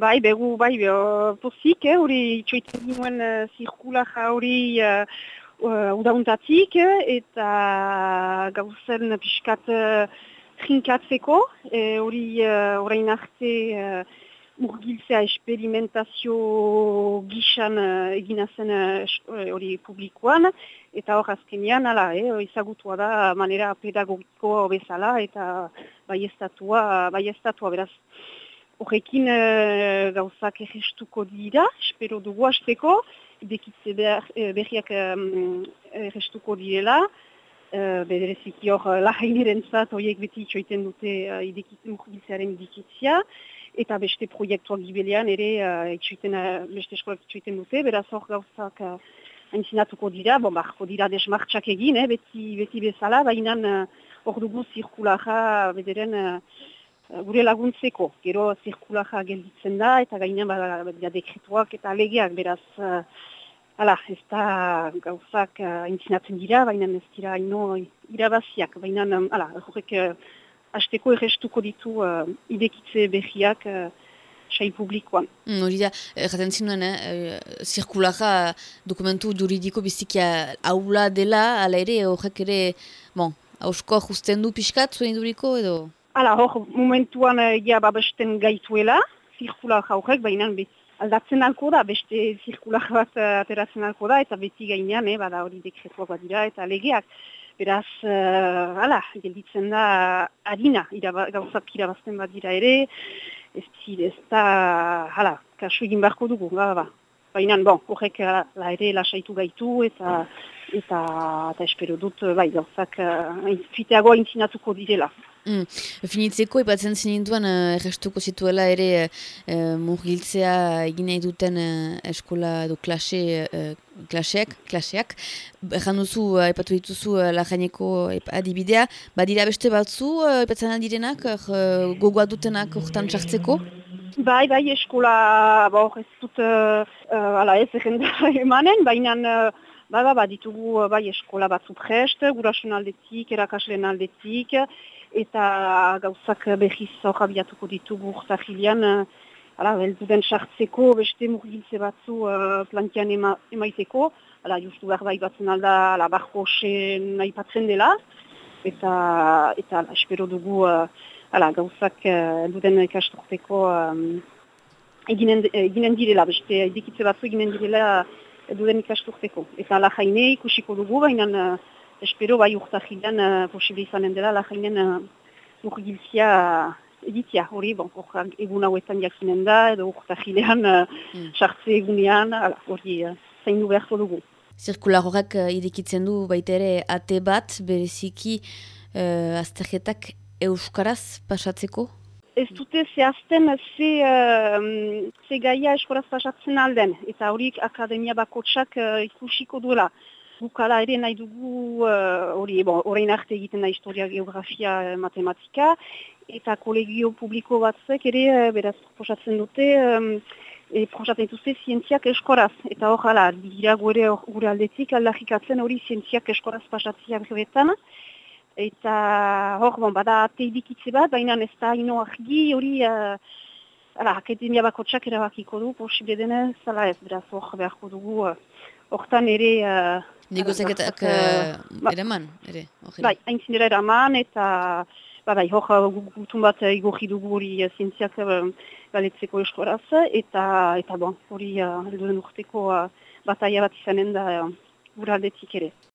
Bai, begu, bai, uh, pozik, eh, hori itxoiten ginoen uh, zirkulaja hori uh, udauntatik, eta gauzen piskat uh, trinkatzeko, hori uh, orain arte uh, urgiltzea esperimentazio gixan uh, eginazen hori uh, publikoan, eta hor azkenean, ala, eh, izagutua da manera pedagogiko bezala, eta bai estatua, bai estatua beraz horrekin uh, gauzak errestuko dira, espero dugu hasteko, idekitze eh, berriak um, errestuko direla, uh, bedereziki hor lahaineren zat, horiek beti itxoiten dute uh, idekitzearen idikitzia, eta beste proiektuak gibelean ere uh, itxoiten, uh, beste eskolak itxoiten dute, beraz hor gauzak uh, haintzinatuko dira, bon, barko dira desmartxak egin, eh, beti, beti bezala, baina hor uh, dugu zirkulara bederen gure laguntzeko, gero zirkulaja gelditzen da, eta gainean bada dekretuak eta legeak, beraz, uh, ala, ez da gauzak uh, dira, baina ez dira ino irabaziak, baina, um, ala, horrek uh, hasteko errestuko ditu uh, idekitze behiak uh, sai publikoan. Mm, hori da, jaten zinuen, eh, zirkulaja dokumentu juridiko bizikia aula dela, ala ere, horrek ere, bon, hausko justen du pixkat, zuen iduriko edo? Hala, hor, momentuan egia uh, babesten gaituela, zirkular jaurek, baina aldatzen alko da, beste zirkular bat uh, ateratzen alko da, eta beti gainean, eh, bada hori dekretuak bat dira, eta legeak. Beraz, uh, hala, gelditzen da harina, gauzak irabazten bat dira ere, ez ez da, hala, kasu egin beharko dugu, ba, ba. Baina, bon, horrek la ere lasaitu gaitu, eta eta, eta espero dut, bai, gauzak, uh, fiteagoa intzinatuko direla. Mm. Finitzeko, ipatzen zininduen, uh, errestuko zituela ere uh, murgiltzea egin nahi duten uh, eskola edo klase, uh, klaseak, klaseak. Erran duzu, uh, ipatu dituzu uh, lajaineko adibidea. Badira beste batzu, ipatzen aldirenak, uh, gogoa dutenak hortan txartzeko? Bai, bai, eskola, ba, ez dut, uh, ala ez, emanen, baina... Uh, Ba, ba, ba, ditugu bai eskola batzu prest, gurasun aldetik, erakaslen aldetik, eta gauzak behiz hor abiatuko ditugu urtahilean, ala, belduden sartzeko, beste murgiltze batzu uh, plantian ema, emaiteko, ala, justu behar bai batzen alda, ala, barko nahi patzen dela, eta, eta ala, espero dugu, uh, ala, gauzak uh, duden ikastorteko um, eginen, eginen direla, beste edikitze batzu eginen direla, duden ikasturteko. Eta la jaine ikusiko dugu, baina uh, espero bai urtahilean uh, posible izanen dela la jainen uh, urgiltzia uh, editzia. Hori, bon, egun hauetan jakinen da, edo urtahilean sartze uh, mm. hori uh, zainu beharko dugu. Zirkular horrek uh, irekitzen du baita ere ate bat, bereziki uh, azterketak euskaraz pasatzeko? ez dute zehazten ze, uh, ze gaia eskoraz pasatzen alden. Eta horik akademia bakotsak uh, ikusiko duela. Bukala ere nahi dugu uh, hori, bon, orain arte egiten da historia, geografia, matematika. Eta kolegio publiko batzek ere, uh, beraz, posatzen dute, um, e, posatzen dituzte zientziak eskoraz. Eta hor, hala, dira gure, gure aldetik, aldarrikatzen hori zientziak eskoraz pasatzea berbetan eta hor, bon, bada teidikitze bat, baina ez da ino argi hori, uh, ala, akademia bako txak erabakiko du, posible denez, ala ez, beraz hor beharko dugu, uh, hortan ere... Uh, Negozaketak uh, ba, ere man, ere? Bai, hain zinera eraman, eta ba, bai, hor gutun bat igorri dugu hori zientziak galetzeko eskoraz, eta, eta bon, hori uh, elduen urteko uh, bataia bat izanen da uh, ere.